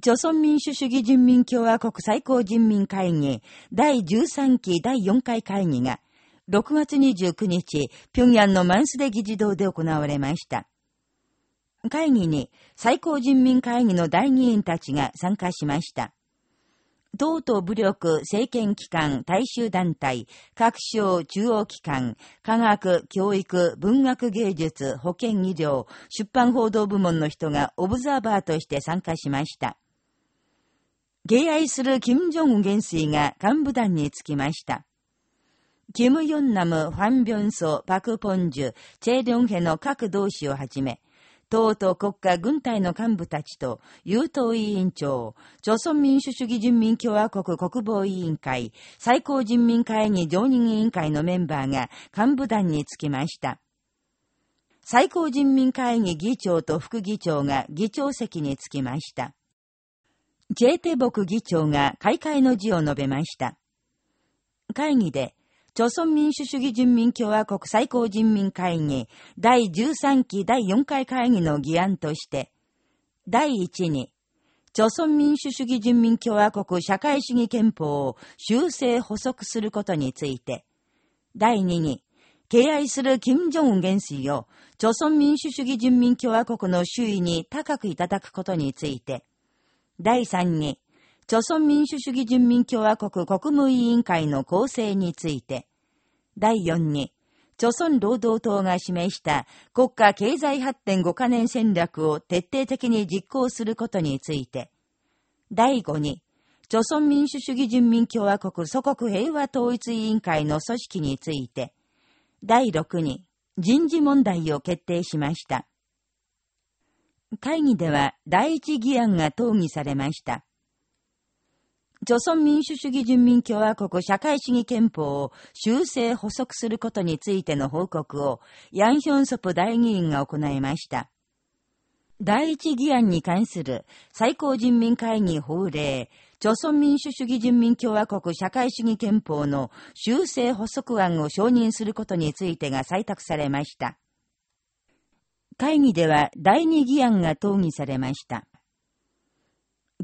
朝鮮民主主義人民共和国最高人民会議第13期第4回会議が6月29日、平壌のマンスデ議事堂で行われました。会議に最高人民会議の代議員たちが参加しました。党と武力、政権機関、大衆団体、各省中央機関、科学、教育、文学芸術、保健医療、出版報道部門の人がオブザーバーとして参加しました。敬愛する金正恩元帥が幹部団につきました。キム・ヨンナム、ファン・ビョンソ、パク・ポンジュ、チェ・リョンヘの各同志をはじめ、党と国家軍隊の幹部たちと、優等委員長、朝鮮民主主義人民共和国国防委員会、最高人民会議常任委員会のメンバーが幹部団につきました。最高人民会議議長と副議長が議長席につきました。ジェーテボク議長が開会の辞を述べました。会議で、朝鮮民主主義人民共和国最高人民会議第13期第4回会議の議案として、第1に、朝鮮民主主義人民共和国社会主義憲法を修正補足することについて、第2に、敬愛する金正恩元帥を朝鮮民主主義人民共和国の周囲に高くいただくことについて、第3に、朝鮮民主主義人民共和国国務委員会の構成について、第4に、朝鮮労働党が示した国家経済発展5カ年戦略を徹底的に実行することについて、第5に、朝鮮民主主義人民共和国祖国平和統一委員会の組織について、第6に、人事問題を決定しました。会議では第一議案が討議されました。朝鮮民主主義人民共和国社会主義憲法を修正補足することについての報告を、ヤンヒョンソプ大議員が行いました。第一議案に関する最高人民会議法令、朝鮮民主主義人民共和国社会主義憲法の修正補足案を承認することについてが採択されました。会議では第二議案が討議されました。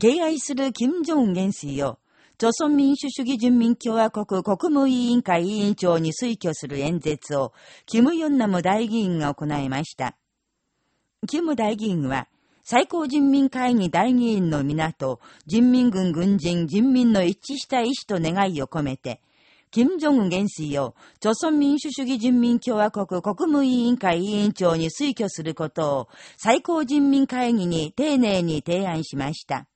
敬愛する金正恩元帥を、朝鮮民主主義人民共和国国務委員会委員長に推挙する演説を、キム・ヨンナム大議員が行いました。キム大議員は、最高人民会議大議員の港、人民軍軍人人民の一致した意志と願いを込めて、金正恩元帥を、朝鮮民主主義人民共和国国務委員会委員長に推挙することを、最高人民会議に丁寧に提案しました。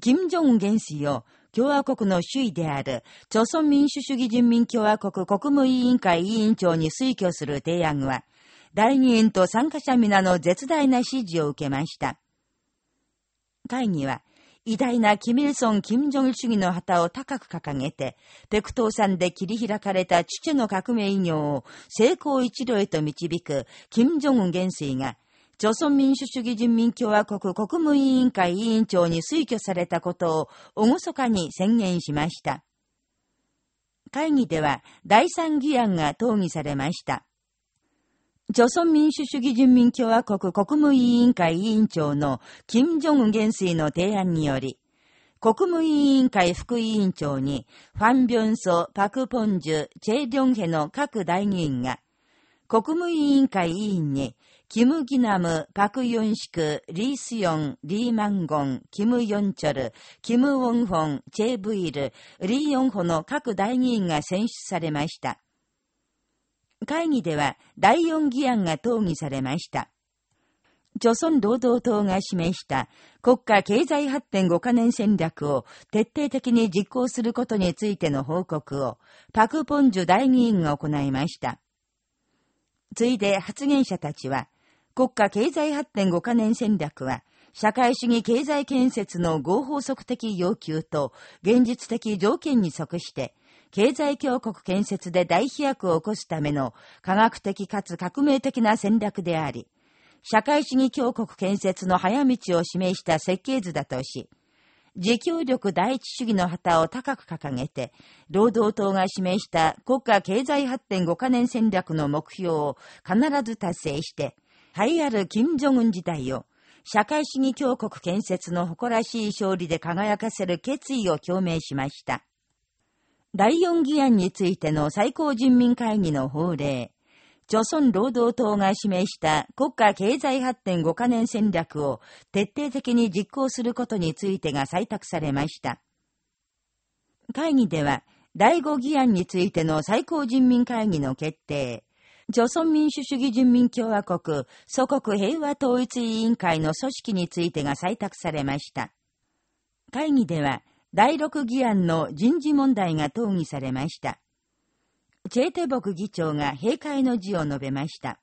金正恩元帥を共和国の首位である、朝鮮民主主義人民共和国国務委員会委員長に推挙する提案は、代議員と参加者皆の絶大な支持を受けました。会議は、偉大なキミルソン・キム・ジョン主義の旗を高く掲げて、北東山で切り開かれた父の革命医業を成功一路へと導く、キム・ジョン元帥が、朝鮮民主主義人民共和国国務委員会委員長に推挙されたことを、厳かに宣言しました。会議では、第三議案が討議されました。朝鮮民主主義人民共和国国務委員会委員長の金正恩元帥の提案により、国務委員会副委員長に、ファン・ビョンソ、パク・ポンジュ、チェ・リョンヘの各代議員が、国務委員会委員に、キム・ギナム、パク・ヨンシク、リー・スヨン、リー・マンゴン、キム・ヨンチョル、キム・ウォンフォン、チェ・ブイル、リー・ヨンホの各代議員が選出されました。会議では第4議案が討議されました。朝鮮労働党が示した国家経済発展5カ年戦略を徹底的に実行することについての報告をパク・ポンジュ大議員が行いました。ついで発言者たちは、国家経済発展5カ年戦略は、社会主義経済建設の合法則的要求と現実的条件に即して、経済強国建設で大飛躍を起こすための科学的かつ革命的な戦略であり、社会主義強国建設の早道を示した設計図だとし、自給力第一主義の旗を高く掲げて、労働党が示した国家経済発展5カ年戦略の目標を必ず達成して、栄えある金正恩時代を社会主義強国建設の誇らしい勝利で輝かせる決意を表明しました。第四議案についての最高人民会議の法令、朝鮮労働党が示した国家経済発展5カ年戦略を徹底的に実行することについてが採択されました。会議では、第5議案についての最高人民会議の決定、朝鮮民主主義人民共和国祖国平和統一委員会の組織についてが採択されました。会議では、第6議案の人事問題が討議されました。チェーテボク議長が閉会の辞を述べました。